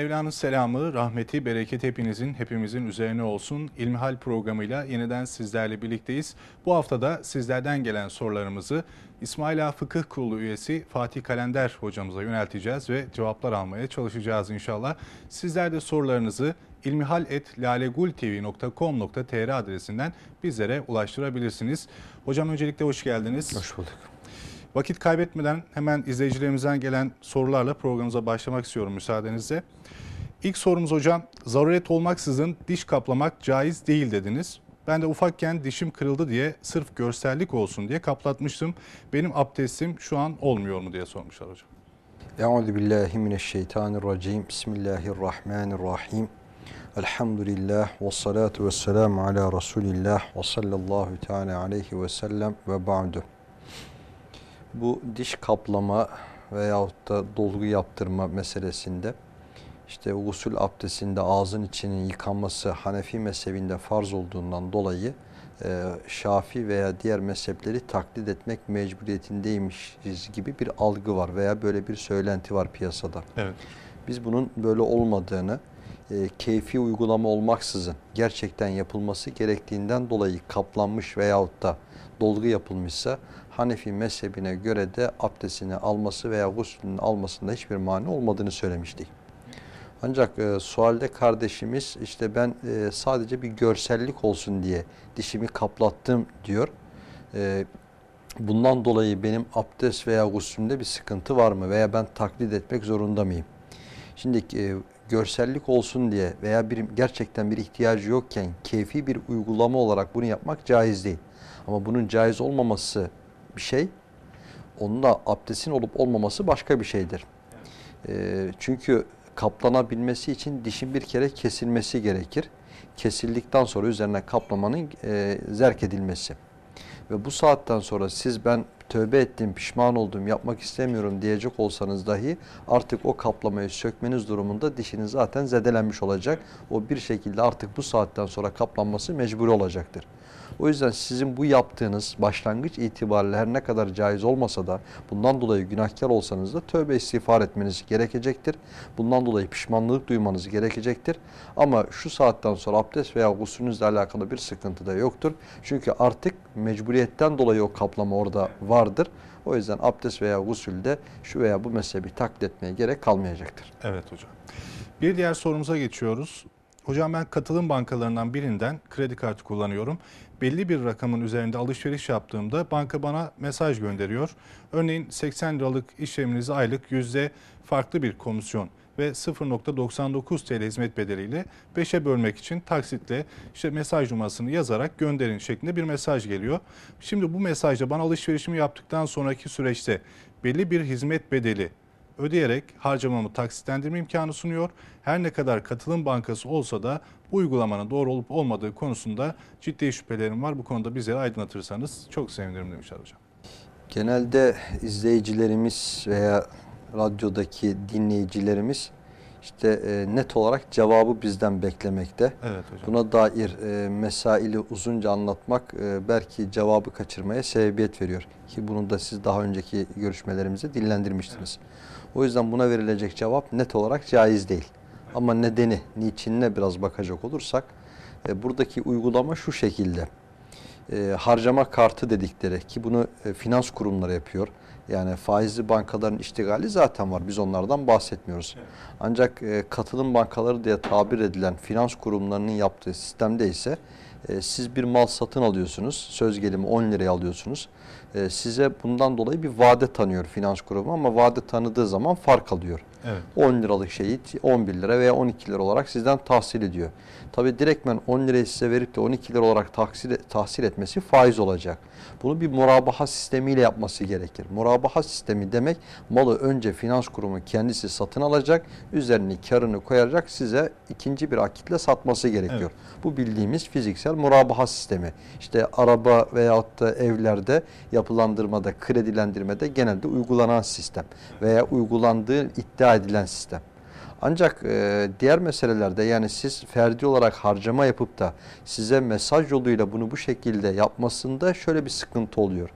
Mevla'nın selamı, rahmeti, bereketi hepinizin, hepimizin üzerine olsun. İlmihal programıyla yeniden sizlerle birlikteyiz. Bu haftada sizlerden gelen sorularımızı İsmail Ağa Fıkıh Kurulu üyesi Fatih Kalender hocamıza yönelteceğiz ve cevaplar almaya çalışacağız inşallah. Sizler de sorularınızı ilmihal.lalegultv.com.tr adresinden bizlere ulaştırabilirsiniz. Hocam öncelikle hoş geldiniz. Hoş bulduk. Vakit kaybetmeden hemen izleyicilerimizden gelen sorularla programımıza başlamak istiyorum müsaadenizle. İlk sorumuz hocam, zaruret olmaksızın diş kaplamak caiz değil dediniz. Ben de ufakken dişim kırıldı diye sırf görsellik olsun diye kaplatmıştım. Benim abdestim şu an olmuyor mu diye sormuşlar hocam. Euzu billahi mineşşeytanirracim. Bismillahirrahmanirrahim. Elhamdülillah ve salatu ve selamu ala Resulillah ve sallallahu teala aleyhi ve sellem ve ba'du. Bu diş kaplama veyahut da dolgu yaptırma meselesinde işte usul abdestinde ağzın içinin yıkanması Hanefi mezhebinde farz olduğundan dolayı e, Şafi veya diğer mezhepleri taklit etmek mecburiyetindeymişiz gibi bir algı var veya böyle bir söylenti var piyasada. Evet. Biz bunun böyle olmadığını, e, keyfi uygulama olmaksızın gerçekten yapılması gerektiğinden dolayı kaplanmış veyahut da dolgu yapılmışsa Hanefi mezhebine göre de abdestini alması veya guslünü almasında hiçbir mani olmadığını söylemiştik. Ancak e, sualde kardeşimiz işte ben e, sadece bir görsellik olsun diye dişimi kaplattım diyor. E, bundan dolayı benim abdest veya guslümde bir sıkıntı var mı veya ben taklit etmek zorunda mıyım? Şimdi e, görsellik olsun diye veya bir gerçekten bir ihtiyacı yokken keyfi bir uygulama olarak bunu yapmak caiz değil. Ama bunun caiz olmaması bir şey, onun da abdestin olup olmaması başka bir şeydir. E, çünkü kaplanabilmesi için dişin bir kere kesilmesi gerekir. Kesildikten sonra üzerine kaplamanın e, zerk edilmesi. Ve bu saatten sonra siz ben tövbe ettim, pişman oldum, yapmak istemiyorum diyecek olsanız dahi artık o kaplamayı sökmeniz durumunda dişiniz zaten zedelenmiş olacak. O bir şekilde artık bu saatten sonra kaplanması mecburi olacaktır. O yüzden sizin bu yaptığınız başlangıç itibariyle her ne kadar caiz olmasa da bundan dolayı günahkar olsanız da tövbe istiğfar etmeniz gerekecektir. Bundan dolayı pişmanlık duymanız gerekecektir. Ama şu saatten sonra abdest veya gusülünüzle alakalı bir sıkıntı da yoktur. Çünkü artık mecburiyetten dolayı o kaplama orada vardır. O yüzden abdest veya gusülde şu veya bu mezhebi taklit etmeye gerek kalmayacaktır. Evet hocam. Bir diğer sorumuza geçiyoruz. Hocam ben katılım bankalarından birinden kredi kartı kullanıyorum. Belli bir rakamın üzerinde alışveriş yaptığımda banka bana mesaj gönderiyor. Örneğin 80 liralık işleminizi aylık yüzde farklı bir komisyon ve 0.99 TL hizmet bedeliyle 5'e bölmek için taksitle işte mesaj numarasını yazarak gönderin şeklinde bir mesaj geliyor. Şimdi bu mesajda bana alışverişimi yaptıktan sonraki süreçte belli bir hizmet bedeli ödeyerek harcamamı taksitlendirme imkanı sunuyor. Her ne kadar katılım bankası olsa da bu uygulamanın doğru olup olmadığı konusunda ciddi şüphelerim var. Bu konuda bizleri aydınlatırsanız çok sevinirim demişler hocam. Genelde izleyicilerimiz veya radyodaki dinleyicilerimiz işte e, net olarak cevabı bizden beklemekte. Evet hocam. Buna dair e, mesaili uzunca anlatmak e, belki cevabı kaçırmaya sebebiyet veriyor. Ki bunu da siz daha önceki görüşmelerimizde dillendirmiştiniz. Evet. O yüzden buna verilecek cevap net olarak caiz değil. Ama nedeni, niçinine biraz bakacak olursak e, buradaki uygulama şu şekilde. E, harcama kartı dedikleri ki bunu e, finans kurumları yapıyor. Yani faizli bankaların iştigali zaten var. Biz onlardan bahsetmiyoruz. Ancak e, katılım bankaları diye tabir edilen finans kurumlarının yaptığı sistemde ise e, siz bir mal satın alıyorsunuz. Söz gelimi 10 liraya alıyorsunuz. E, size bundan dolayı bir vade tanıyor finans kurumu ama vade tanıdığı zaman fark alıyor. Evet. 10 liralık şeyi 11 lira veya 12 lira olarak sizden tahsil ediyor. Tabi direktmen 10 lirayı size verip de 12 lira olarak tahsil, tahsil etmesi faiz olacak. Bunu bir murabaha sistemiyle yapması gerekir. Murabaha sistemi demek malı önce finans kurumu kendisi satın alacak, üzerine karını koyacak size ikinci bir akitle satması gerekiyor. Evet. Bu bildiğimiz fiziksel murabaha sistemi. İşte araba veyahut da evlerde yapılandırmada, kredilendirmede genelde uygulanan sistem veya uygulandığı iddia edilen sistem. Ancak e, diğer meselelerde yani siz ferdi olarak harcama yapıp da size mesaj yoluyla bunu bu şekilde yapmasında şöyle bir sıkıntı oluyor.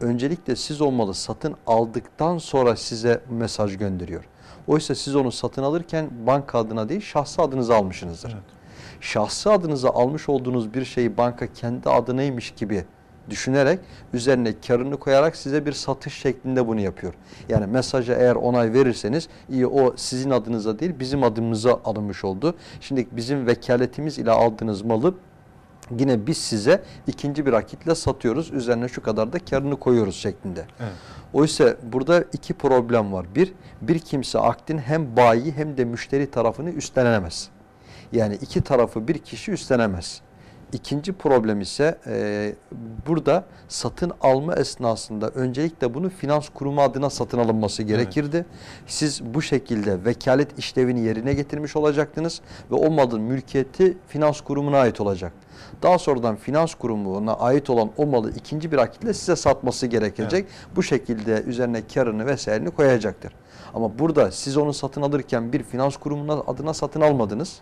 Öncelikle siz olmalı satın aldıktan sonra size mesaj gönderiyor. Oysa siz onu satın alırken banka adına değil şahsı adınıza almışsınızdır. Evet. Şahsı adınıza almış olduğunuz bir şeyi banka kendi adınaymış gibi düşünerek üzerine karını koyarak size bir satış şeklinde bunu yapıyor. Yani mesaja eğer onay verirseniz iyi o sizin adınıza değil bizim adımıza alınmış oldu. Şimdi bizim vekaletimiz ile aldığınız malı yine biz size ikinci bir akitle satıyoruz. Üzerine şu kadar da karını koyuyoruz şeklinde. Evet. Oysa burada iki problem var. Bir, bir kimse akdin hem bayi hem de müşteri tarafını üstlenemez. Yani iki tarafı bir kişi üstlenemez. İkinci problem ise e, burada satın alma esnasında öncelikle bunu finans kurumu adına satın alınması gerekirdi. Siz bu şekilde vekalet işlevini yerine getirmiş olacaktınız ve o malın mülkiyeti finans kurumuna ait olacak. Daha sonradan finans kurumuna ait olan o malı ikinci bir akitle size satması gerekecek. Bu şekilde üzerine karını vesairini koyacaktır. Ama burada siz onu satın alırken bir finans kurumuna adına satın almadınız.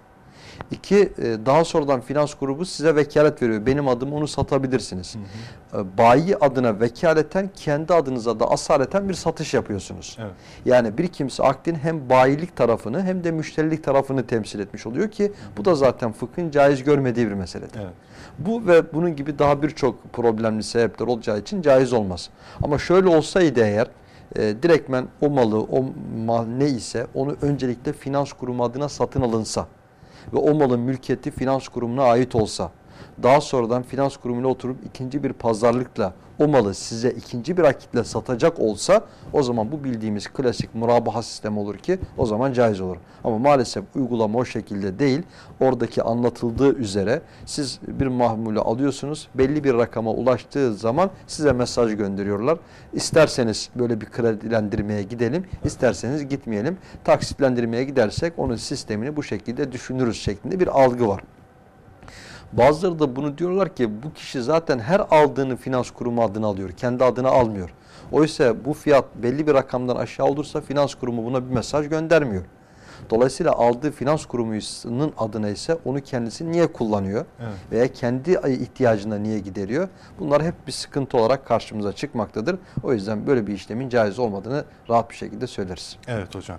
İki, e, daha sonradan finans grubu size vekalet veriyor. Benim adım onu satabilirsiniz. Hı hı. Bayi adına vekaleten kendi adınıza da asaleten bir satış yapıyorsunuz. Evet. Yani bir kimse akdin hem bayilik tarafını hem de müşterilik tarafını temsil etmiş oluyor ki bu da zaten fıkhın caiz görmediği bir meseledir. Evet. Bu ve bunun gibi daha birçok problemli sebepler olacağı için caiz olmaz. Ama şöyle olsaydı eğer e, direktmen o malı, o mal ne ise onu öncelikle finans kurumu adına satın alınsa ve o malın mülkiyeti finans kurumuna ait olsa daha sonradan finans kurumuyla oturup ikinci bir pazarlıkla o malı size ikinci bir akitle satacak olsa o zaman bu bildiğimiz klasik murabaha sistemi olur ki o zaman caiz olur. Ama maalesef uygulama o şekilde değil. Oradaki anlatıldığı üzere siz bir mahmulü alıyorsunuz. Belli bir rakama ulaştığı zaman size mesaj gönderiyorlar. İsterseniz böyle bir kredilendirmeye gidelim, isterseniz gitmeyelim. Taksitlendirmeye gidersek onun sistemini bu şekilde düşünürüz şeklinde bir algı var. Bazıları da bunu diyorlar ki bu kişi zaten her aldığını finans kurumu adına alıyor. Kendi adına almıyor. Oysa bu fiyat belli bir rakamdan aşağı olursa finans kurumu buna bir mesaj göndermiyor. Dolayısıyla aldığı finans kurumunun adına ise onu kendisi niye kullanıyor? Evet. Veya kendi ihtiyacına niye gideriyor? Bunlar hep bir sıkıntı olarak karşımıza çıkmaktadır. O yüzden böyle bir işlemin caiz olmadığını rahat bir şekilde söyleriz. Evet hocam.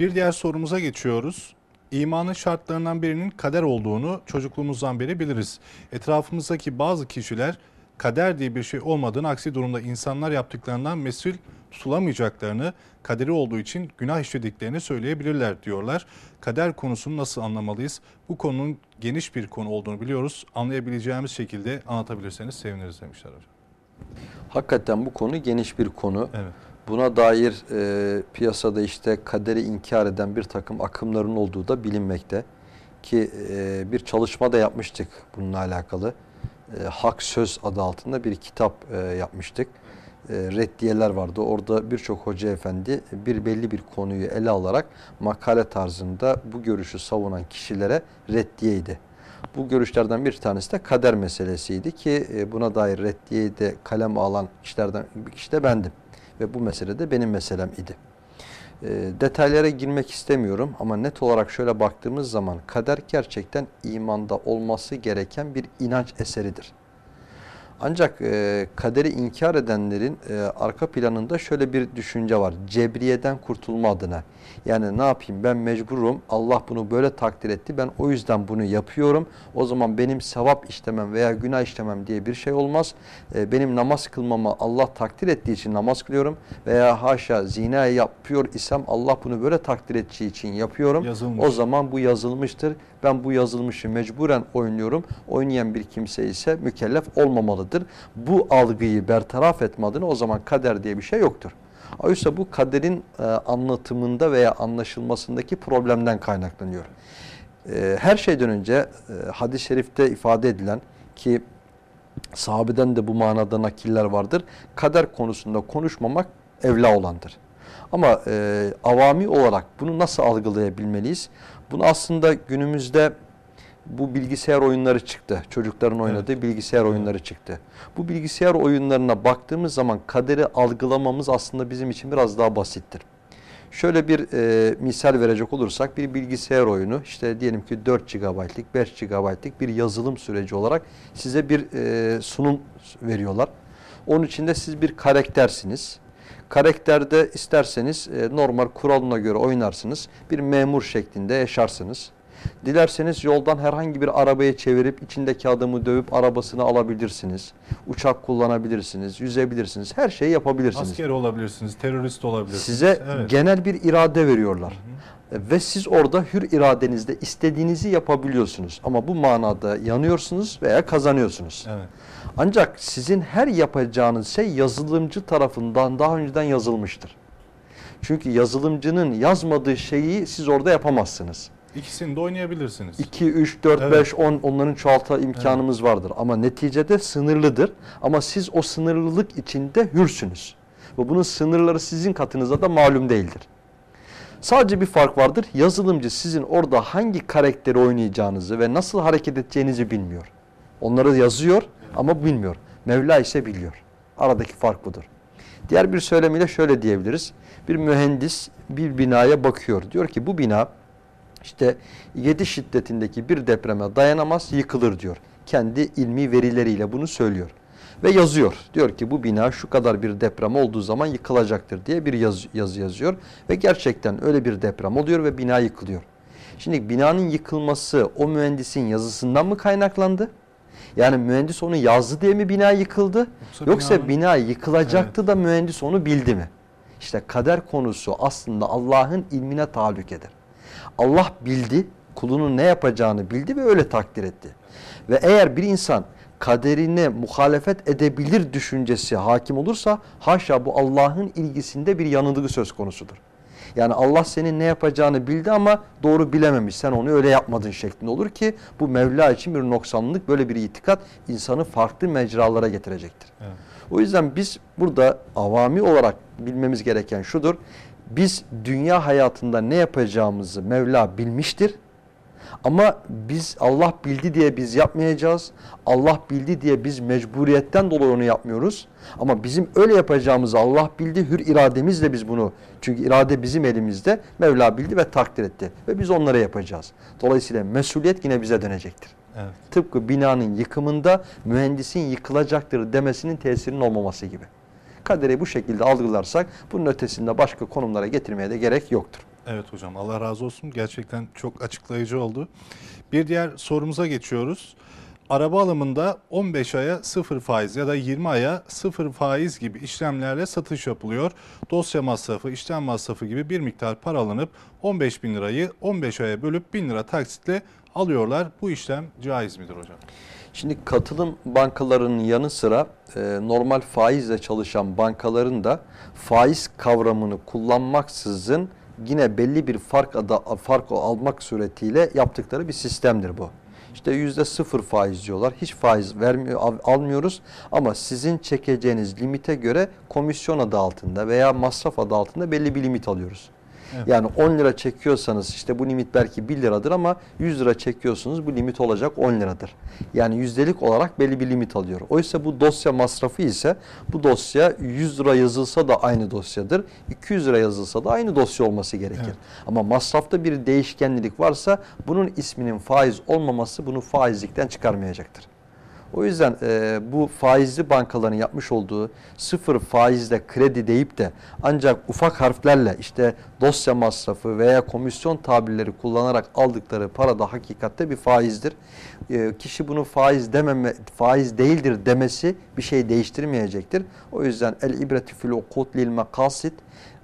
Bir diğer sorumuza geçiyoruz. İmanın şartlarından birinin kader olduğunu çocukluğumuzdan beri biliriz. Etrafımızdaki bazı kişiler kader diye bir şey olmadığını, aksi durumda insanlar yaptıklarından mesul tutulamayacaklarını, kaderi olduğu için günah işlediklerini söyleyebilirler diyorlar. Kader konusunu nasıl anlamalıyız? Bu konunun geniş bir konu olduğunu biliyoruz. Anlayabileceğimiz şekilde anlatabilirseniz seviniriz demişler hocam. Hakikaten bu konu geniş bir konu. Evet. Buna dair e, piyasada işte kaderi inkar eden bir takım akımların olduğu da bilinmekte. Ki e, bir çalışma da yapmıştık bununla alakalı. E, Hak Söz adı altında bir kitap e, yapmıştık. E, reddiyeler vardı. Orada birçok hoca efendi bir belli bir konuyu ele alarak makale tarzında bu görüşü savunan kişilere reddiyeydi. Bu görüşlerden bir tanesi de kader meselesiydi ki e, buna dair reddiyeyi de kalem alan kişilerden bir kişi de bendim ve bu mesele de benim meselem idi. E, detaylara girmek istemiyorum ama net olarak şöyle baktığımız zaman kader gerçekten imanda olması gereken bir inanç eseridir. Ancak e, kaderi inkar edenlerin e, arka planında şöyle bir düşünce var. Cebriyeden kurtulma adına. Yani ne yapayım ben mecburum Allah bunu böyle takdir etti ben o yüzden bunu yapıyorum. O zaman benim sevap işlemem veya günah işlemem diye bir şey olmaz. E, benim namaz kılmama Allah takdir ettiği için namaz kılıyorum. Veya haşa zina yapıyor isem Allah bunu böyle takdir ettiği için yapıyorum. Yazılmış. O zaman bu yazılmıştır. Ben bu yazılmışı mecburen oynuyorum. Oynayan bir kimse ise mükellef olmamalıdır. Bu algıyı bertaraf etme adına o zaman kader diye bir şey yoktur. Oysa bu kaderin e, anlatımında veya anlaşılmasındaki problemden kaynaklanıyor. E, her şeyden önce e, hadis-i şerifte ifade edilen ki sahabeden de bu manada nakiller vardır. Kader konusunda konuşmamak evla olandır. Ama e, avami olarak bunu nasıl algılayabilmeliyiz? Bunu aslında günümüzde bu bilgisayar oyunları çıktı. Çocukların oynadığı evet. bilgisayar oyunları çıktı. Bu bilgisayar oyunlarına baktığımız zaman kaderi algılamamız aslında bizim için biraz daha basittir. Şöyle bir e, misal verecek olursak bir bilgisayar oyunu işte diyelim ki 4 GB'lik 5 GB'lik bir yazılım süreci olarak size bir e, sunum veriyorlar. Onun içinde siz bir karaktersiniz. Karakterde isterseniz e, normal kuralına göre oynarsınız. Bir memur şeklinde yaşarsınız. Dilerseniz yoldan herhangi bir arabayı çevirip içindeki adamı dövüp arabasını alabilirsiniz. Uçak kullanabilirsiniz, yüzebilirsiniz. Her şeyi yapabilirsiniz. Asker olabilirsiniz, terörist olabilirsiniz. Size evet. genel bir irade veriyorlar. Ve siz orada hür iradenizde istediğinizi yapabiliyorsunuz. Ama bu manada yanıyorsunuz veya kazanıyorsunuz. Evet. Ancak sizin her yapacağınız şey yazılımcı tarafından daha önceden yazılmıştır. Çünkü yazılımcının yazmadığı şeyi siz orada yapamazsınız. İkisini de oynayabilirsiniz. 2, 3, 4, Evet. 5, 10 onların çoğaltma imkanımız vardır. Ama neticede sınırlıdır. Ama siz o sınırlılık içinde hürsünüz. Ve bunun sınırları sizin katınıza da malum değildir. Sadece bir fark vardır. Yazılımcı sizin orada hangi karakteri oynayacağınızı ve nasıl hareket edeceğinizi bilmiyor. Onları yazıyor ama bilmiyor. Mevla ise biliyor. Aradaki fark budur. Diğer bir söylemiyle şöyle diyebiliriz. Bir mühendis bir binaya bakıyor. Diyor ki bu bina işte 7 şiddetindeki bir depreme dayanamaz yıkılır diyor. Kendi ilmi verileriyle bunu söylüyor. Ve yazıyor. Diyor ki bu bina şu kadar bir deprem olduğu zaman yıkılacaktır diye bir yazı, yazı yazıyor. Ve gerçekten öyle bir deprem oluyor ve bina yıkılıyor. Şimdi binanın yıkılması o mühendisin yazısından mı kaynaklandı? Yani mühendis onu yazdı diye mi bina yıkıldı? Yoksa Yoksa binanın- bina yıkılacaktı da mühendis onu bildi mi? İşte kader konusu aslında Allah'ın ilmine tahallük eder. Allah bildi, kulunun ne yapacağını bildi ve öyle takdir etti. Ve eğer bir insan kaderine muhalefet edebilir düşüncesi hakim olursa haşa bu Allah'ın ilgisinde bir yanılgı söz konusudur. Yani Allah senin ne yapacağını bildi ama doğru bilememiş. Sen onu öyle yapmadın şeklinde olur ki bu Mevla için bir noksanlık böyle bir itikat insanı farklı mecralara getirecektir. Evet. O yüzden biz burada avami olarak bilmemiz gereken şudur. Biz dünya hayatında ne yapacağımızı Mevla bilmiştir. Ama biz Allah bildi diye biz yapmayacağız. Allah bildi diye biz mecburiyetten dolayı onu yapmıyoruz. Ama bizim öyle yapacağımızı Allah bildi. Hür irademizle biz bunu çünkü irade bizim elimizde. Mevla bildi ve takdir etti. Ve biz onlara yapacağız. Dolayısıyla mesuliyet yine bize dönecektir. Evet. Tıpkı binanın yıkımında mühendisin yıkılacaktır demesinin tesirinin olmaması gibi. Kaderi bu şekilde algılarsak bunun ötesinde başka konumlara getirmeye de gerek yoktur. Evet hocam Allah razı olsun. Gerçekten çok açıklayıcı oldu. Bir diğer sorumuza geçiyoruz. Araba alımında 15 aya 0 faiz ya da 20 aya 0 faiz gibi işlemlerle satış yapılıyor. Dosya masrafı, işlem masrafı gibi bir miktar para alınıp 15 bin lirayı 15 aya bölüp 1000 lira taksitle alıyorlar. Bu işlem caiz midir hocam? Şimdi katılım bankalarının yanı sıra e, normal faizle çalışan bankaların da faiz kavramını kullanmaksızın yine belli bir fark ada, fark almak suretiyle yaptıkları bir sistemdir bu. İşte yüzde sıfır faiz diyorlar. Hiç faiz vermiyor, al- almıyoruz ama sizin çekeceğiniz limite göre komisyon adı altında veya masraf adı altında belli bir limit alıyoruz. Evet. Yani 10 lira çekiyorsanız işte bu limit belki 1 liradır ama 100 lira çekiyorsunuz bu limit olacak 10 liradır. Yani yüzdelik olarak belli bir limit alıyor. Oysa bu dosya masrafı ise bu dosya 100 lira yazılsa da aynı dosyadır. 200 lira yazılsa da aynı dosya olması gerekir. Evet. Ama masrafta bir değişkenlik varsa bunun isminin faiz olmaması bunu faizlikten çıkarmayacaktır. O yüzden e, bu faizli bankaların yapmış olduğu sıfır faizle kredi deyip de ancak ufak harflerle işte dosya masrafı veya komisyon tabirleri kullanarak aldıkları para da hakikatte bir faizdir. E, kişi bunu faiz dememe, faiz değildir demesi bir şey değiştirmeyecektir. O yüzden el ibreti fil ukut lil makasit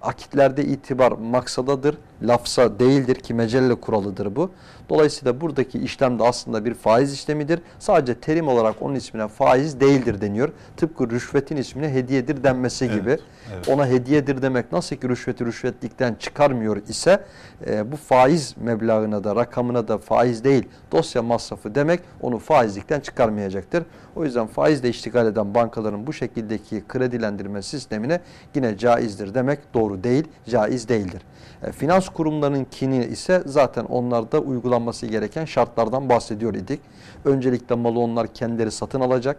akitlerde itibar maksadadır, lafza değildir ki mecelle kuralıdır bu. Dolayısıyla buradaki işlem de aslında bir faiz işlemidir. Sadece terim olarak onun ismine faiz değildir deniyor. Tıpkı rüşvetin ismine hediyedir denmesi Evet, gibi. evet. Ona hediyedir demek nasıl ki rüşveti rüşvetlikten çıkarmıyor ise e, bu faiz meblağına da rakamına da faiz değil dosya masrafı demek onu faizlikten çıkarmayacaktır. O yüzden faizle iştigal eden bankaların bu şekildeki kredilendirme sistemine yine caizdir demek doğru değil, caiz değildir. E, finans kurumlarınkini ise zaten onlarda uygulanması gereken şartlardan bahsediyor idik. Öncelikle malı onlar kendileri satın alacak.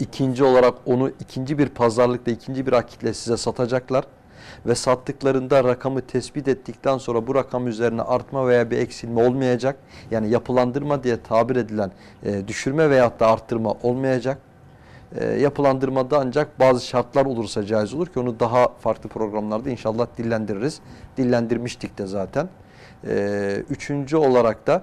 İkinci olarak onu ikinci bir pazarlıkla, ikinci bir akitle size satacaklar. Ve sattıklarında rakamı tespit ettikten sonra bu rakam üzerine artma veya bir eksilme olmayacak. Yani yapılandırma diye tabir edilen e, düşürme veyahut da arttırma olmayacak. E, yapılandırmada ancak bazı şartlar olursa caiz olur ki onu daha farklı programlarda inşallah dillendiririz. Dillendirmiştik de zaten. E, üçüncü olarak da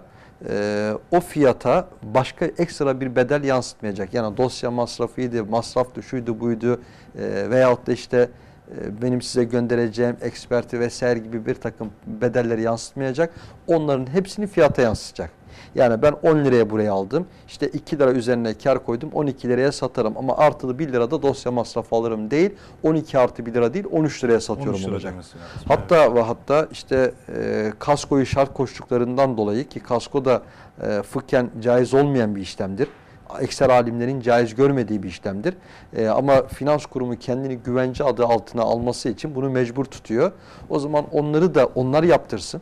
e, o fiyata başka ekstra bir bedel yansıtmayacak. Yani dosya masrafıydı, masraftı, şuydu buydu e, veyahut da işte e, benim size göndereceğim eksperti vesaire gibi bir takım bedelleri yansıtmayacak. Onların hepsini fiyata yansıtacak. Yani ben 10 liraya buraya aldım. İşte 2 lira üzerine kar koydum. 12 liraya satarım. Ama artılı 1 lirada dosya masrafı alırım değil. 12 artı 1 lira değil 13 liraya satıyorum 13 lira olacak. lazım. Hatta ve hatta işte e, kaskoyu şart koştuklarından dolayı ki kasko da e, fıkhen caiz olmayan bir işlemdir. Ekser alimlerin caiz görmediği bir işlemdir. E, ama finans kurumu kendini güvence adı altına alması için bunu mecbur tutuyor. O zaman onları da onlar yaptırsın.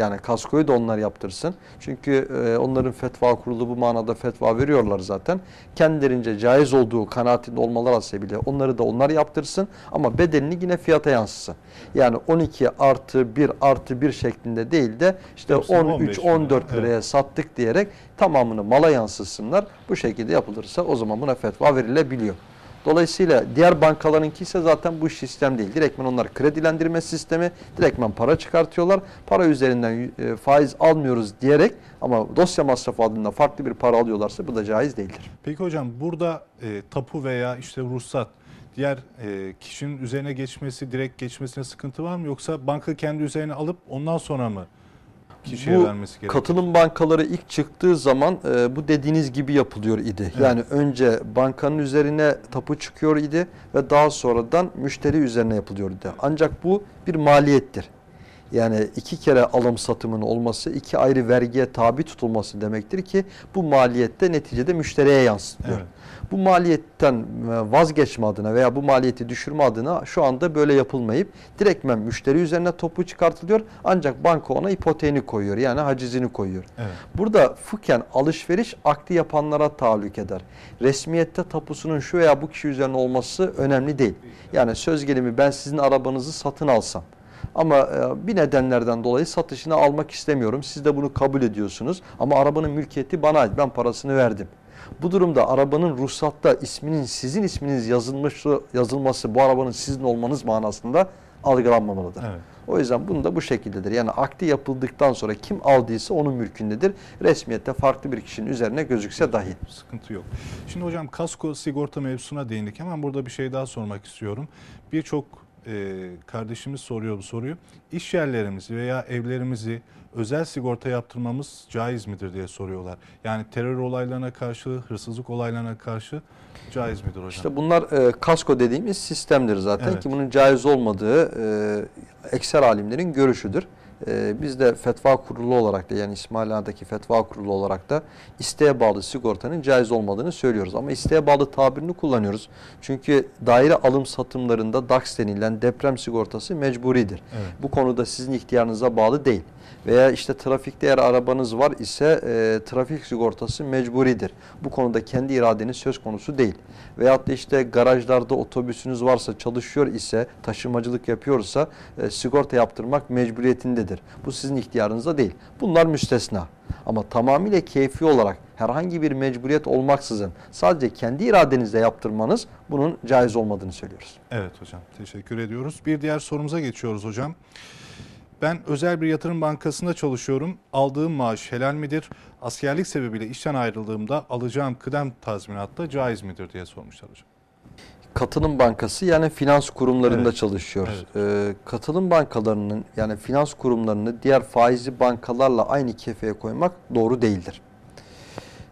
Yani kaskoyu da onlar yaptırsın. Çünkü e, onların fetva kurulu bu manada fetva veriyorlar zaten. Kendilerince caiz olduğu kanaatinde olmalar hasebiyle onları da onlar yaptırsın. Ama bedelini yine fiyata yansısın. Yani 12 artı 1 artı 1 şeklinde değil de işte Hepsini 15 lira. 13-14 liraya sattık diyerek tamamını mala yansıtsınlar. Bu şekilde yapılırsa o zaman buna fetva verilebiliyor. Dolayısıyla diğer bankalarınki ise zaten bu sistem değil. Direktmen onlar kredilendirme sistemi, direktmen para çıkartıyorlar. Para üzerinden e, faiz almıyoruz diyerek ama dosya masrafı adında farklı bir para alıyorlarsa bu da caiz değildir. Peki hocam burada e, tapu veya işte ruhsat diğer e, kişinin üzerine geçmesi, direkt geçmesine sıkıntı var mı? Yoksa banka kendi üzerine alıp ondan sonra mı kişiye bu vermesi gerekiyor? katılım bankaları ilk çıktığı zaman e, bu dediğiniz gibi yapılıyor idi. Evet. Yani önce bankanın üzerine tapu çıkıyor idi ve daha sonradan müşteri üzerine yapılıyor idi. Ancak bu bir maliyettir. Yani iki kere alım satımın olması, iki ayrı vergiye tabi tutulması demektir ki bu maliyette neticede müşteriye yansıtıyor. Evet. Bu maliyetten e, vazgeçme adına veya bu maliyeti düşürme adına şu anda böyle yapılmayıp direktmen müşteri üzerine topu çıkartılıyor. Ancak banka ona ipoteğini koyuyor yani hacizini koyuyor. Evet. Burada fıkhen alışveriş akdi yapanlara tahallük eder. Resmiyette tapusunun şu veya bu kişi üzerine olması önemli değil. Yani söz gelimi ben sizin arabanızı satın alsam ama e, bir nedenlerden dolayı satışını almak istemiyorum. Siz de bunu kabul ediyorsunuz. Ama arabanın mülkiyeti bana ait. Ben parasını verdim. Bu durumda arabanın ruhsatta isminin sizin isminiz yazılması, yazılması bu arabanın sizin olmanız manasında algılanmamalıdır. Evet. O yüzden bunu da bu şekildedir. Yani akdi yapıldıktan sonra kim aldıysa onun mülkündedir. Resmiyette farklı bir kişinin üzerine gözükse dahi. Sıkıntı yok. Şimdi hocam kasko sigorta mevzusuna değindik. Hemen burada bir şey daha sormak istiyorum. Birçok e, kardeşimiz soruyor bu soruyu. İş yerlerimizi veya evlerimizi özel sigorta yaptırmamız caiz midir diye soruyorlar. Yani terör olaylarına karşı, hırsızlık olaylarına karşı caiz midir hocam? İşte bunlar e, kasko dediğimiz sistemdir zaten Evet. ki bunun caiz olmadığı e, ekser alimlerin görüşüdür. E, biz de fetva kurulu olarak da yani İsmaila'daki fetva kurulu olarak da isteğe bağlı sigortanın caiz olmadığını söylüyoruz. Ama isteğe bağlı tabirini kullanıyoruz. Çünkü daire alım satımlarında DAX denilen deprem sigortası mecburidir. Evet. Bu konuda sizin ihtiyarınıza bağlı değil. Veya işte trafikte eğer arabanız var ise e, trafik sigortası mecburidir. Bu konuda kendi iradeniz söz konusu değil. Veyahut da işte garajlarda otobüsünüz varsa çalışıyor ise taşımacılık yapıyorsa e, sigorta yaptırmak mecburiyetindedir. Bu sizin ihtiyarınıza değil. Bunlar müstesna. Ama tamamıyla keyfi olarak herhangi bir mecburiyet olmaksızın sadece kendi iradenizle yaptırmanız bunun caiz olmadığını söylüyoruz. Evet hocam teşekkür ediyoruz. Bir diğer sorumuza geçiyoruz hocam. Ben özel bir yatırım bankasında çalışıyorum. Aldığım maaş helal midir? Askerlik sebebiyle işten ayrıldığımda alacağım kıdem tazminatta caiz midir diye sormuşlar hocam. Katılım bankası yani finans kurumlarında Evet. çalışıyor. Ee, katılım bankalarının yani finans kurumlarını diğer faizli bankalarla aynı kefeye koymak doğru değildir.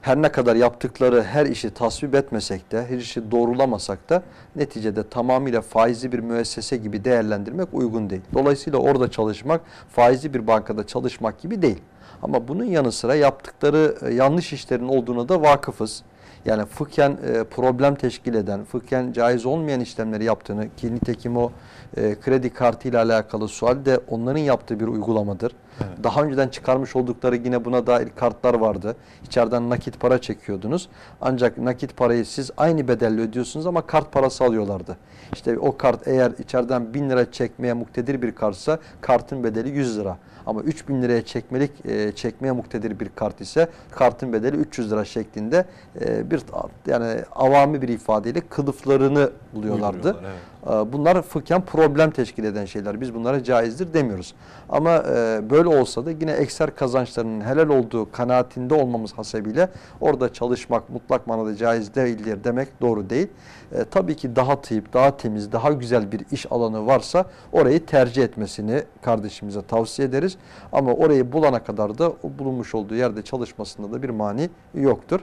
Her ne kadar yaptıkları her işi tasvip etmesek de, her işi doğrulamasak da neticede tamamıyla faizli bir müessese gibi değerlendirmek uygun değil. Dolayısıyla orada çalışmak faizli bir bankada çalışmak gibi değil. Ama bunun yanı sıra yaptıkları e, yanlış işlerin olduğuna da vakıfız. Yani fıkhen e, problem teşkil eden, fıkhen caiz olmayan işlemleri yaptığını ki nitekim o e, kredi kartı ile alakalı sual de onların yaptığı bir uygulamadır. Evet. Daha önceden çıkarmış oldukları yine buna dair kartlar vardı. İçeriden nakit para çekiyordunuz. Ancak nakit parayı siz aynı bedelle ödüyorsunuz ama kart parası alıyorlardı. İşte o kart eğer içeriden 1000 lira çekmeye muktedir bir kartsa kartın bedeli 100 lira. Ama 3000 liraya çekmelik e, çekmeye muktedir bir kart ise kartın bedeli 300 lira şeklinde e, bir yani avami bir ifadeyle kılıflarını buluyorlardı. Evet. E, Bunlar fıkhen problem teşkil eden şeyler. Biz bunlara caizdir demiyoruz. Ama e, böyle olsa da yine ekser kazançlarının helal olduğu kanaatinde olmamız hasebiyle orada çalışmak mutlak manada caiz değildir demek doğru değil. E, tabii ki daha tıyıp, daha temiz, daha güzel bir iş alanı varsa orayı tercih etmesini kardeşimize tavsiye ederiz. Ama orayı bulana kadar da bulunmuş olduğu yerde çalışmasında da bir mani yoktur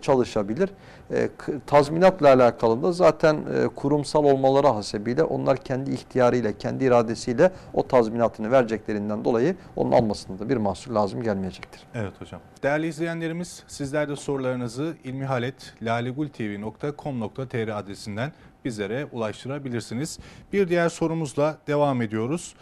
çalışabilir. E, Tazminatla alakalı da zaten e, kurumsal olmaları hasebiyle onlar kendi ihtiyarıyla, kendi iradesiyle o tazminatını vereceklerinden dolayı onun almasında da bir mahsur lazım gelmeyecektir. Evet hocam. Değerli izleyenlerimiz sizler de sorularınızı ilmihalet.lalegultv.com.tr adresinden bizlere ulaştırabilirsiniz. Bir diğer sorumuzla devam ediyoruz.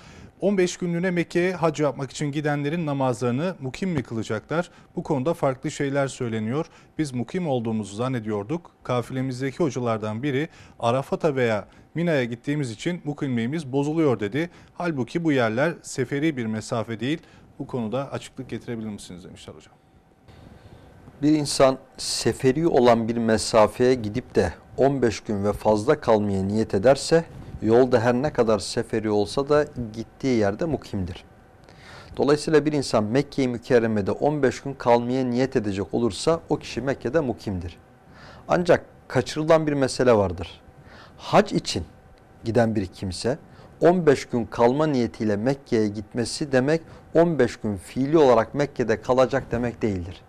15 günlüğüne Mekke'ye hac yapmak için gidenlerin namazlarını mukim mi kılacaklar? Bu konuda farklı şeyler söyleniyor. Biz mukim olduğumuzu zannediyorduk. Kafilemizdeki hocalardan biri Arafat'a veya Mina'ya gittiğimiz için mukimliğimiz bozuluyor dedi. Halbuki bu yerler seferi bir mesafe değil. Bu konuda açıklık getirebilir misiniz demişler hocam. Bir insan seferi olan bir mesafeye gidip de 15 gün ve fazla kalmaya niyet ederse yolda her ne kadar seferi olsa da gittiği yerde mukimdir. Dolayısıyla bir insan Mekke-i Mükerreme'de 15 gün kalmaya niyet edecek olursa o kişi Mekke'de mukimdir. Ancak kaçırılan bir mesele vardır. Hac için giden bir kimse 15 gün kalma niyetiyle Mekke'ye gitmesi demek 15 gün fiili olarak Mekke'de kalacak demek değildir.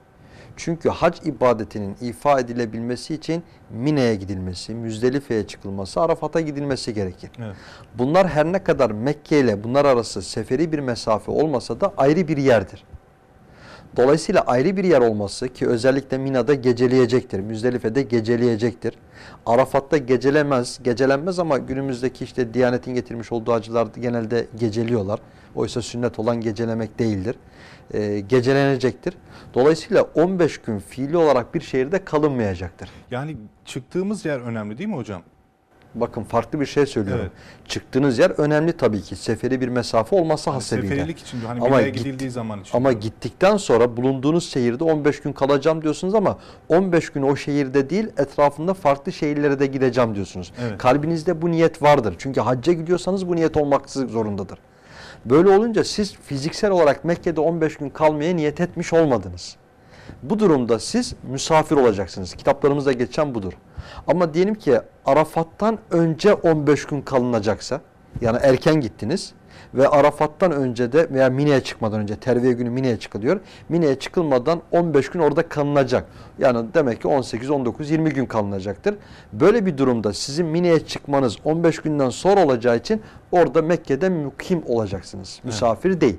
Çünkü hac ibadetinin ifa edilebilmesi için Mine'ye gidilmesi, Müzdelife'ye çıkılması, Arafat'a gidilmesi gerekir. Evet. Bunlar her ne kadar Mekke ile bunlar arası seferi bir mesafe olmasa da ayrı bir yerdir. Dolayısıyla ayrı bir yer olması ki özellikle Mina'da geceleyecektir, Müzdelife'de geceleyecektir. Arafat'ta gecelemez, gecelenmez ama günümüzdeki işte Diyanet'in getirmiş olduğu hacılar genelde geceliyorlar. Oysa sünnet olan gecelemek değildir. Ee, gecelenecektir. Dolayısıyla 15 gün fiili olarak bir şehirde kalınmayacaktır. Yani çıktığımız yer önemli değil mi hocam? Bakın farklı bir şey söylüyorum. Evet. Çıktığınız yer önemli tabii ki. Seferi bir mesafe olması Hani hasebiyle. seferilik için diyor. Hani Ama git- gidildiği zaman için. Ama gittikten sonra bulunduğunuz şehirde 15 gün kalacağım diyorsunuz ama 15 gün o şehirde değil etrafında farklı şehirlere de gideceğim diyorsunuz. Evet. Kalbinizde bu niyet vardır. Çünkü hacca gidiyorsanız bu niyet olmak zorundadır. Böyle olunca siz fiziksel olarak Mekke'de 15 gün kalmaya niyet etmiş olmadınız. Bu durumda siz misafir olacaksınız. Kitaplarımızda geçen budur. Ama diyelim ki Arafat'tan önce 15 gün kalınacaksa yani erken gittiniz ve Arafat'tan önce de veya Mine'ye çıkmadan önce terviye günü Mine'ye çıkılıyor. Mine'ye çıkılmadan 15 gün orada kalınacak. Yani demek ki 18, 19, 20 gün kalınacaktır. Böyle bir durumda sizin Mine'ye çıkmanız 15 günden sonra olacağı için orada Mekke'de mukim olacaksınız. Misafir değil.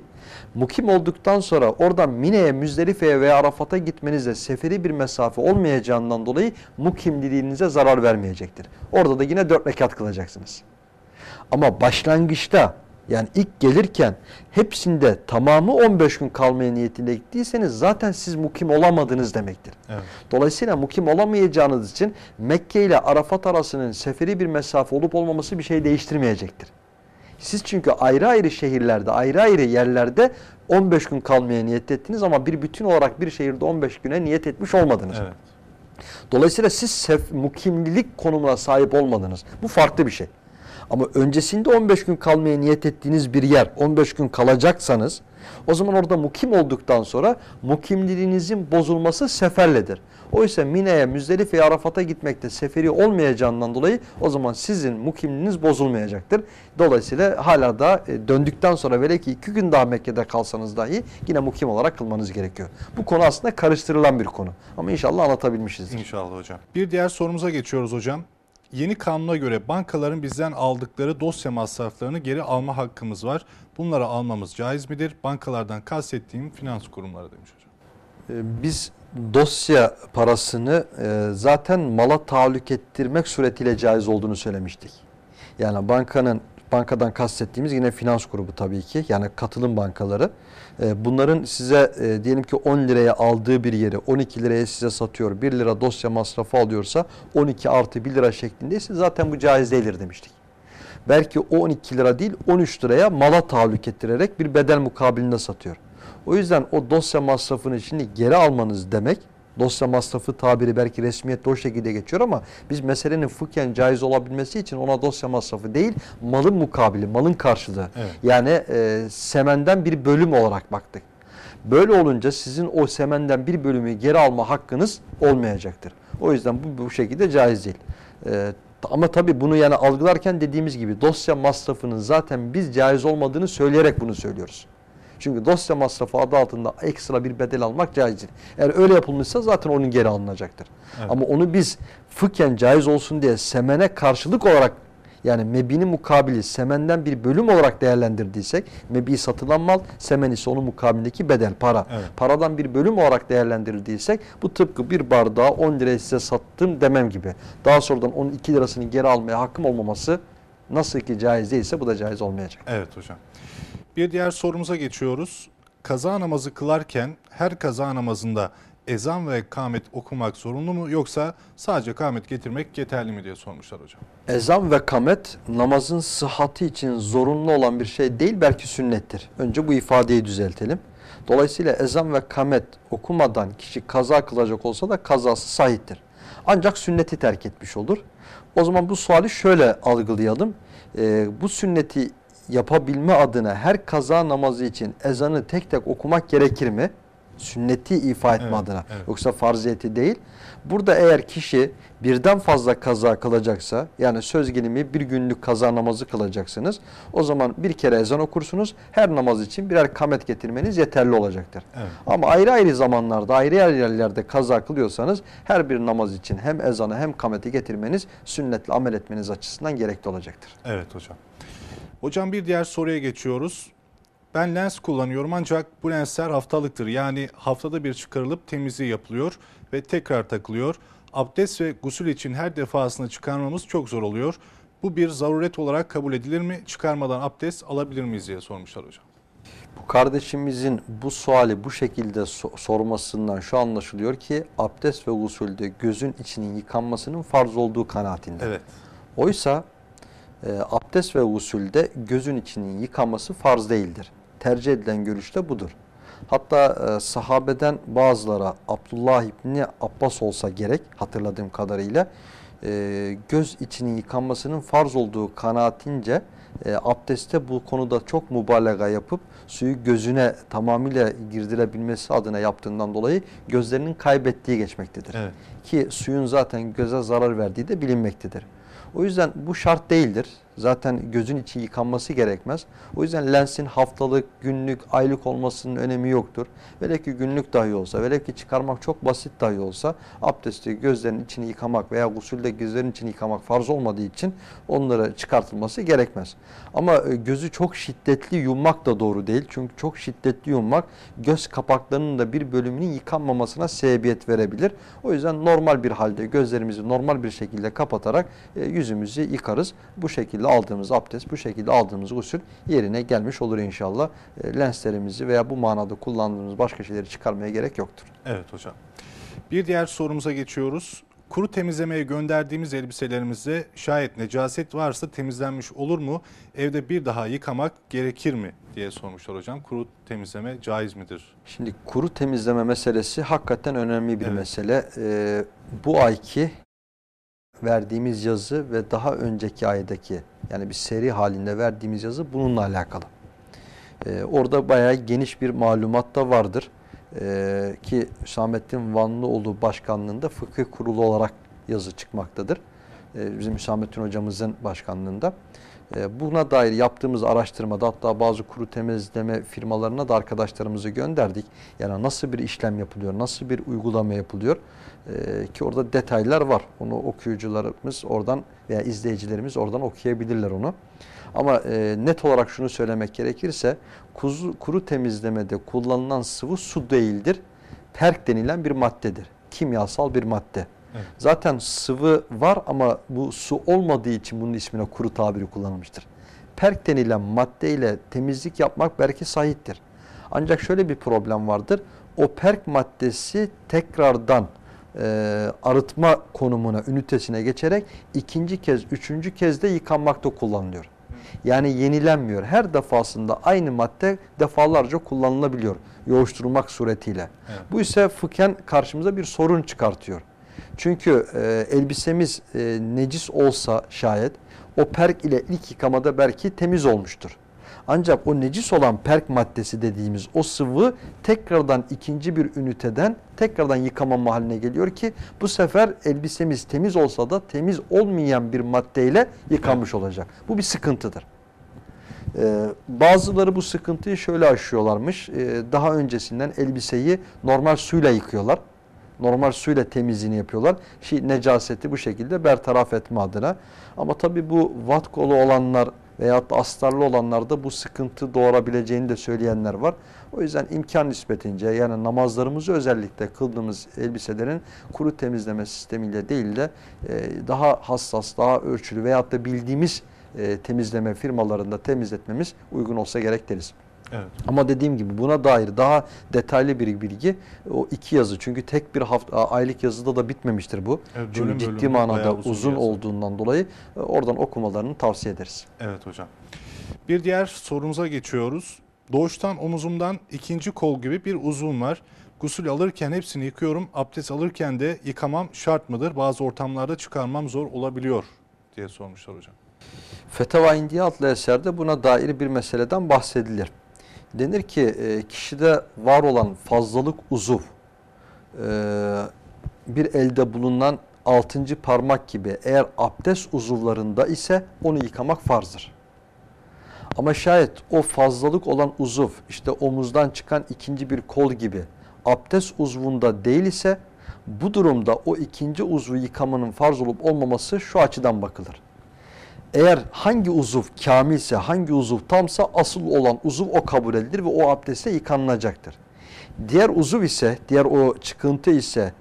Mukim olduktan sonra oradan Mine'ye, Müzdelife'ye veya Arafat'a gitmenize seferi bir mesafe olmayacağından dolayı mukimliliğinize zarar vermeyecektir. Orada da yine dört rekat kılacaksınız. Ama başlangıçta yani ilk gelirken hepsinde tamamı 15 gün kalmaya niyetiyle gittiyseniz zaten siz mukim olamadınız demektir. Evet. Dolayısıyla mukim olamayacağınız için Mekke ile Arafat arasının seferi bir mesafe olup olmaması bir şey değiştirmeyecektir. Siz çünkü ayrı ayrı şehirlerde, ayrı ayrı yerlerde 15 gün kalmaya niyet ettiniz ama bir bütün olarak bir şehirde 15 güne niyet etmiş olmadınız. Evet. Dolayısıyla siz sef, mukimlilik konumuna sahip olmadınız. Bu farklı bir şey. Ama öncesinde 15 gün kalmaya niyet ettiğiniz bir yer, 15 gün kalacaksanız o zaman orada mukim olduktan sonra mukimliliğinizin bozulması seferledir. Oysa Mine'ye, Müzdelife'ye, Arafat'a gitmekte seferi olmayacağından dolayı o zaman sizin mukimliğiniz bozulmayacaktır. Dolayısıyla hala da e, döndükten sonra velev ki iki gün daha Mekke'de kalsanız dahi yine mukim olarak kılmanız gerekiyor. Bu konu aslında karıştırılan bir konu. Ama inşallah anlatabilmişizdir. İnşallah hocam. Bir diğer sorumuza geçiyoruz hocam. Yeni kanuna göre bankaların bizden aldıkları dosya masraflarını geri alma hakkımız var. Bunları almamız caiz midir? Bankalardan kastettiğim finans kurumları demiş hocam. Ee, Biz dosya parasını e, zaten mala tahallük ettirmek suretiyle caiz olduğunu söylemiştik. Yani bankanın bankadan kastettiğimiz yine finans grubu tabii ki. Yani katılım bankaları. E, bunların size e, diyelim ki 10 liraya aldığı bir yeri 12 liraya size satıyor. 1 lira dosya masrafı alıyorsa 12 artı 1 lira şeklindeyse zaten bu caiz değildir demiştik. Belki o 12 lira değil 13 liraya mala tahallük ettirerek bir bedel mukabilinde satıyor. O yüzden o dosya masrafını şimdi geri almanız demek dosya masrafı tabiri belki resmiyette o şekilde geçiyor ama biz meselenin fıkhen caiz olabilmesi için ona dosya masrafı değil malın mukabili, malın karşılığı. Evet. Yani e, semenden bir bölüm olarak baktık. Böyle olunca sizin o semenden bir bölümü geri alma hakkınız olmayacaktır. O yüzden bu bu şekilde caiz değil. E, ama tabii bunu yani algılarken dediğimiz gibi dosya masrafının zaten biz caiz olmadığını söyleyerek bunu söylüyoruz. Çünkü dosya masrafı adı altında ekstra bir bedel almak caiz değil. Eğer öyle yapılmışsa zaten onun geri alınacaktır. Evet. Ama onu biz fıkhen caiz olsun diye semene karşılık olarak yani mebini mukabili semenden bir bölüm olarak değerlendirdiysek mebi satılan mal semen ise onun mukabilindeki bedel para. Evet. Paradan bir bölüm olarak değerlendirildiysek bu tıpkı bir bardağı 10 liraya size sattım demem gibi. Daha sonradan onun 2 lirasını geri almaya hakkım olmaması nasıl ki caiz değilse bu da caiz olmayacak. Evet hocam. Bir diğer sorumuza geçiyoruz. Kaza namazı kılarken her kaza namazında ezan ve kamet okumak zorunlu mu yoksa sadece kamet getirmek yeterli mi diye sormuşlar hocam. Ezan ve kamet namazın sıhhati için zorunlu olan bir şey değil belki sünnettir. Önce bu ifadeyi düzeltelim. Dolayısıyla ezan ve kamet okumadan kişi kaza kılacak olsa da kazası sahiptir. Ancak sünneti terk etmiş olur. O zaman bu suali şöyle algılayalım. Ee, bu sünneti yapabilme adına her kaza namazı için ezanı tek tek okumak gerekir mi? Sünneti ifa etme Evet, adına. evet. Yoksa farziyeti değil. Burada eğer kişi birden fazla kaza kılacaksa yani söz gelimi bir günlük kaza namazı kılacaksınız. O zaman bir kere ezan okursunuz. Her namaz için birer kamet getirmeniz yeterli olacaktır. Evet. Ama ayrı ayrı zamanlarda ayrı ayrı yerlerde kaza kılıyorsanız her bir namaz için hem ezanı hem kameti getirmeniz sünnetle amel etmeniz açısından gerekli olacaktır. Evet hocam. Hocam bir diğer soruya geçiyoruz. Ben lens kullanıyorum ancak bu lensler haftalıktır. Yani haftada bir çıkarılıp temizliği yapılıyor ve tekrar takılıyor. Abdest ve gusül için her defasında çıkarmamız çok zor oluyor. Bu bir zaruret olarak kabul edilir mi? Çıkarmadan abdest alabilir miyiz diye sormuşlar hocam. Bu kardeşimizin bu suali bu şekilde so- sormasından şu anlaşılıyor ki abdest ve usulde gözün içinin yıkanmasının farz olduğu kanaatinde. Evet. Oysa e, abdest ve usulde gözün içinin yıkanması farz değildir. Tercih edilen görüş de budur. Hatta e, sahabeden bazılara Abdullah İbni Abbas olsa gerek hatırladığım kadarıyla e, göz içinin yıkanmasının farz olduğu kanaatince e, abdeste bu konuda çok mübalağa yapıp suyu gözüne tamamıyla girdirebilmesi adına yaptığından dolayı gözlerinin kaybettiği geçmektedir. Evet. Ki suyun zaten göze zarar verdiği de bilinmektedir. O yüzden bu şart değildir. Zaten gözün içi yıkanması gerekmez. O yüzden lensin haftalık, günlük, aylık olmasının önemi yoktur. Velev ki günlük dahi olsa, velev ki çıkarmak çok basit dahi olsa abdesti gözlerin içini yıkamak veya gusülde gözlerin içini yıkamak farz olmadığı için onlara çıkartılması gerekmez. Ama e, gözü çok şiddetli yummak da doğru değil. Çünkü çok şiddetli yummak göz kapaklarının da bir bölümünün yıkanmamasına sebebiyet verebilir. O yüzden normal bir halde gözlerimizi normal bir şekilde kapatarak e, yüzümüzü yıkarız. Bu şekilde aldığımız abdest, bu şekilde aldığımız gusül yerine gelmiş olur inşallah. E, lenslerimizi veya bu manada kullandığımız başka şeyleri çıkarmaya gerek yoktur. Evet hocam. Bir diğer sorumuza geçiyoruz. Kuru temizlemeye gönderdiğimiz elbiselerimizde şayet necaset varsa temizlenmiş olur mu? Evde bir daha yıkamak gerekir mi diye sormuşlar hocam. Kuru temizleme caiz midir? Şimdi kuru temizleme meselesi hakikaten önemli bir Evet. mesele. Ee, bu ayki verdiğimiz yazı ve daha önceki aydaki yani bir seri halinde verdiğimiz yazı bununla alakalı. Ee, orada bayağı geniş bir malumat da vardır. Ee, ki Hüsamettin Vanlıoğlu başkanlığında fıkıh kurulu olarak yazı çıkmaktadır. Ee, bizim Hüsamettin hocamızın başkanlığında. Ee, Buna dair yaptığımız araştırmada hatta bazı kuru temizleme firmalarına da arkadaşlarımızı gönderdik. Yani nasıl bir işlem yapılıyor, nasıl bir uygulama yapılıyor Ee, ki orada detaylar var. Onu okuyucularımız oradan veya izleyicilerimiz oradan okuyabilirler onu. Ama e, net olarak şunu söylemek gerekirse kuzu, kuru temizlemede kullanılan sıvı su değildir. Perk denilen bir maddedir. Kimyasal bir madde. Evet. Zaten sıvı var ama bu su olmadığı için bunun ismine kuru tabiri kullanılmıştır. perk denilen maddeyle temizlik yapmak belki sahiptir. Ancak şöyle bir problem vardır. O perk maddesi tekrardan e, arıtma konumuna, ünitesine geçerek ikinci kez, üçüncü kez de yıkanmakta kullanılıyor. Yani yenilenmiyor. Her defasında aynı madde defalarca kullanılabiliyor yoğuşturulmak suretiyle. Evet. Bu ise fıkhen karşımıza bir sorun çıkartıyor. Çünkü e, elbisemiz e, necis olsa şayet o perk ile ilk yıkamada belki temiz olmuştur. Ancak o necis olan perk maddesi dediğimiz o sıvı tekrardan ikinci bir üniteden tekrardan yıkama mahaline geliyor ki bu sefer elbisemiz temiz olsa da temiz olmayan bir maddeyle yıkanmış olacak. Bu bir sıkıntıdır. Ee, bazıları bu sıkıntıyı şöyle aşıyorlarmış. Ee, daha öncesinden elbiseyi normal suyla yıkıyorlar. Normal suyla temizliğini yapıyorlar. Şi, necaseti bu şekilde bertaraf etme adına. Ama tabi bu vatkolu olanlar veyahut da astarlı olanlarda bu sıkıntı doğurabileceğini de söyleyenler var. O yüzden imkan nispetince yani namazlarımızı özellikle kıldığımız elbiselerin kuru temizleme sistemiyle değil de e, daha hassas, daha ölçülü veyahut da bildiğimiz e, temizleme firmalarında temizletmemiz uygun olsa gerek deriz. Evet. Ama dediğim gibi buna dair daha detaylı bir bilgi o iki yazı. Çünkü tek bir hafta aylık yazıda da bitmemiştir bu. Evet, Çünkü bölüm ciddi bölüm, manada uzun, uzun olduğundan dolayı e, oradan okumalarını tavsiye ederiz. Evet hocam. Bir diğer sorumuza geçiyoruz. Doğuştan omuzumdan ikinci kol gibi bir uzun var. Gusül alırken hepsini yıkıyorum. Abdest alırken de yıkamam şart mıdır? Bazı ortamlarda çıkarmam zor olabiliyor diye sormuşlar hocam. Feteva İndiye adlı eserde buna dair bir meseleden bahsedilir. Denir ki e, kişide var olan fazlalık uzuv e, bir elde bulunan altıncı parmak gibi eğer abdest uzuvlarında ise onu yıkamak farzdır. Ama şayet o fazlalık olan uzuv işte omuzdan çıkan ikinci bir kol gibi abdest uzvunda değil ise bu durumda o ikinci uzvu yıkamanın farz olup olmaması şu açıdan bakılır. Eğer hangi uzuv kamilse, hangi uzuv tamsa asıl olan uzuv o kabul edilir ve o abdestle yıkanılacaktır. Diğer uzuv ise, diğer o çıkıntı ise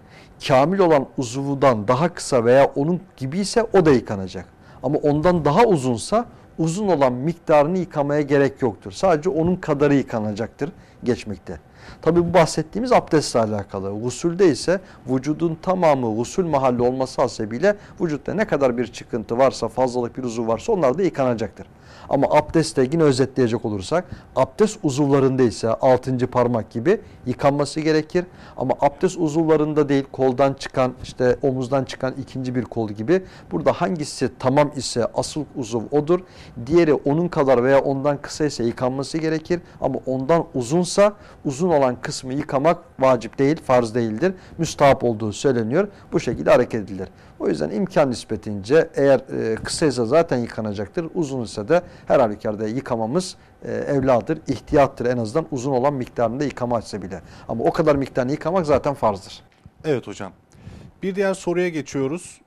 kamil olan uzuvdan daha kısa veya onun gibi ise o da yıkanacak. Ama ondan daha uzunsa uzun olan miktarını yıkamaya gerek yoktur. Sadece onun kadarı yıkanacaktır geçmekte. Tabi bu bahsettiğimiz abdestle alakalı. Gusülde ise vücudun tamamı gusül mahalli olması hasebiyle vücutta ne kadar bir çıkıntı varsa, fazlalık bir uzuv varsa onlar da yıkanacaktır. Ama abdestte yine özetleyecek olursak abdest uzuvlarında ise 6. parmak gibi yıkanması gerekir. Ama abdest uzuvlarında değil koldan çıkan işte omuzdan çıkan ikinci bir kol gibi burada hangisi tamam ise asıl uzuv odur. Diğeri onun kadar veya ondan kısa ise yıkanması gerekir. Ama ondan uzunsa uzun olan kısmı yıkamak vacip değil, farz değildir. Müstahap olduğu söyleniyor. Bu şekilde hareket edilir. O yüzden imkan nispetince eğer e, kısaysa zaten yıkanacaktır. Uzun ise de her halükarda yıkamamız e, evladır, ihtiyattır en azından uzun olan miktarında yıkama açsa bile. Ama o kadar miktarını yıkamak zaten farzdır. Evet hocam. Bir diğer soruya geçiyoruz.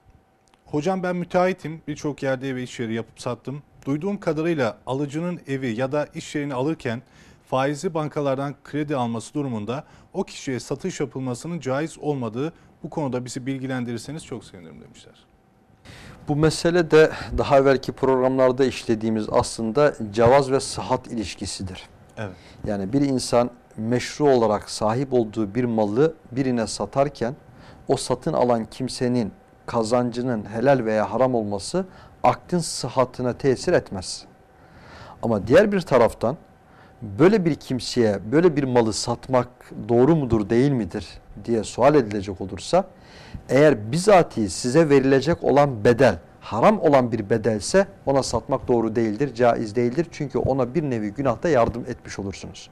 Hocam ben müteahhitim. Birçok yerde ev ve yapıp sattım. Duyduğum kadarıyla alıcının evi ya da iş yerini alırken faizli bankalardan kredi alması durumunda o kişiye satış yapılmasının caiz olmadığı bu konuda bizi bilgilendirirseniz çok sevinirim demişler. Bu mesele de daha evvelki programlarda işlediğimiz aslında cevaz ve sıhhat ilişkisidir. Evet. Yani bir insan meşru olarak sahip olduğu bir malı birine satarken o satın alan kimsenin kazancının helal veya haram olması akdin sıhhatine tesir etmez. Ama diğer bir taraftan böyle bir kimseye böyle bir malı satmak doğru mudur değil midir diye sual edilecek olursa eğer bizatihi size verilecek olan bedel haram olan bir bedelse ona satmak doğru değildir, caiz değildir. Çünkü ona bir nevi günahta yardım etmiş olursunuz.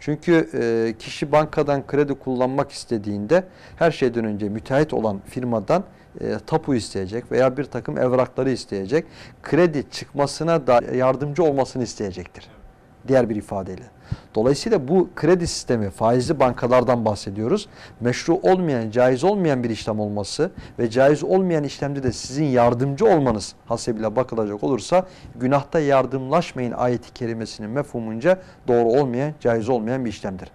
Çünkü e, kişi bankadan kredi kullanmak istediğinde her şeyden önce müteahhit olan firmadan e, tapu isteyecek veya bir takım evrakları isteyecek. Kredi çıkmasına da yardımcı olmasını isteyecektir. Diğer bir ifadeyle. Dolayısıyla bu kredi sistemi faizli bankalardan bahsediyoruz. Meşru olmayan, caiz olmayan bir işlem olması ve caiz olmayan işlemde de sizin yardımcı olmanız hasebiyle bakılacak olursa günahta yardımlaşmayın ayeti kerimesinin mefhumunca doğru olmayan, caiz olmayan bir işlemdir.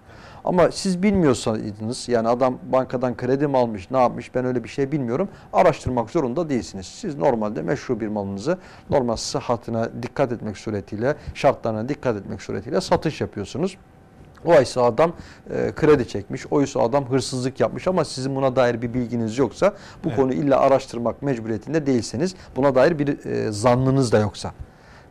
Ama siz bilmiyorsaydınız yani adam bankadan kredi mi almış ne yapmış ben öyle bir şey bilmiyorum. Araştırmak zorunda değilsiniz. Siz normalde meşru bir malınızı normal sıhhatine dikkat etmek suretiyle şartlarına dikkat etmek suretiyle satış yapıyorsunuz. Oysa adam e, kredi çekmiş, oysa adam hırsızlık yapmış ama sizin buna dair bir bilginiz yoksa bu Evet. konuyu illa araştırmak mecburiyetinde değilseniz buna dair bir e, zannınız da yoksa.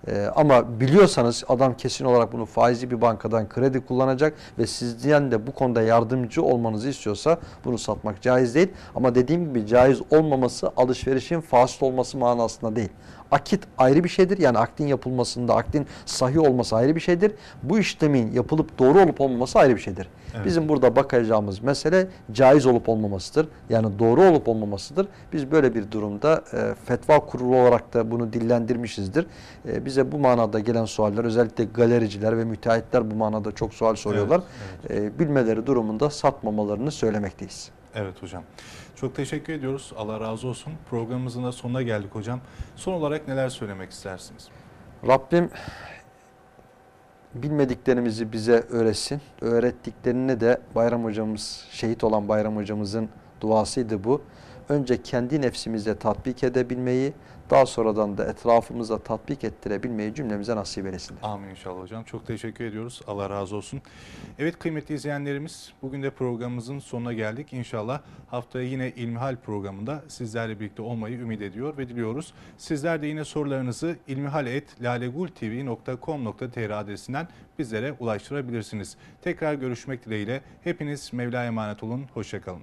E, ama biliyorsanız adam kesin olarak bunu faizli bir bankadan kredi kullanacak ve sizden de bu konuda yardımcı olmanızı istiyorsa bunu satmak caiz değil. Ama dediğim gibi caiz olmaması alışverişin fasit olması manasında değil. Akit ayrı bir şeydir. Yani akdin yapılmasında akdin sahih olması ayrı bir şeydir. Bu işlemin yapılıp doğru olup olmaması ayrı bir şeydir. Evet. Bizim burada bakacağımız mesele caiz olup olmamasıdır. Yani doğru olup olmamasıdır. Biz böyle bir durumda e, fetva kurulu olarak da bunu dillendirmişizdir. E, bize bu manada gelen sualler özellikle galericiler ve müteahhitler bu manada çok sual soruyorlar. Evet, E, bilmeleri durumunda satmamalarını söylemekteyiz. Evet hocam. Çok teşekkür ediyoruz. Allah razı olsun. Programımızın da sonuna geldik hocam. Son olarak neler söylemek istersiniz? Rabbim bilmediklerimizi bize öğretsin. Öğrettiklerini de Bayram hocamız, şehit olan Bayram hocamızın duasıydı bu. Önce kendi nefsimizde tatbik edebilmeyi, daha sonradan da etrafımıza tatbik ettirebilmeyi cümlemize nasip eylesin. Amin inşallah hocam. Çok teşekkür ediyoruz. Allah razı olsun. Evet kıymetli izleyenlerimiz bugün de programımızın sonuna geldik. İnşallah haftaya yine İlmihal programında sizlerle birlikte olmayı ümit ediyor ve diliyoruz. Sizler de yine sorularınızı ilmihal.lalegultv.com.tr adresinden bizlere ulaştırabilirsiniz. Tekrar görüşmek dileğiyle. Hepiniz Mevla'ya emanet olun. Hoşçakalın.